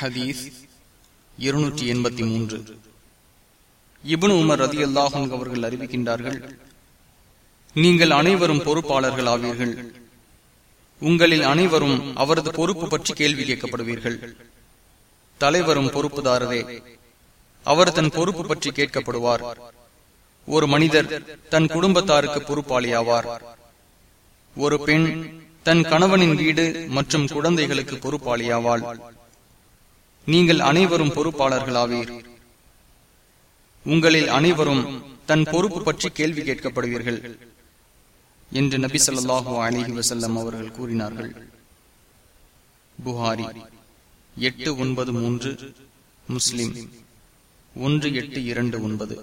ஹதீஸ் இருநூற்றி எண்பத்தி மூன்று. இபுன் உமர் ரதி அல்லாஹும் அவர்கள் அறிவிக்கின்றார்கள் நீங்கள் அனைவரும் பொறுப்பாளர்கள் ஆவீர்கள் உங்களில் அனைவரும் அவரது பொறுப்பு பற்றி கேள்வி கேட்கப்படுவீர்கள். தலைவரும் பொறுப்புதாரரே அவர் தன் பொறுப்பு பற்றி கேட்கப்படுவார். ஒரு மனிதர் தன் குடும்பத்தாருக்கு பொறுப்பாளியாவார். ஒரு பெண் தன் கணவனின் வீடு மற்றும் குழந்தைகளுக்கு பொறுப்பாளியாவாள். நீங்கள் அனைவரும் பொறுப்பாளர்களாவீர். உங்களில் அனைவரும் தன் பொறுப்பு பற்றி கேள்வி கேட்கப்படுவீர்கள் என்று நபி சொல்லாஹு அலிஹி வசல்லம் அவர்கள் கூறினார்கள். புகாரி எட்டு ஒன்பது மூன்று முஸ்லிம் ஒன்று எட்டு இரண்டு ஒன்பது.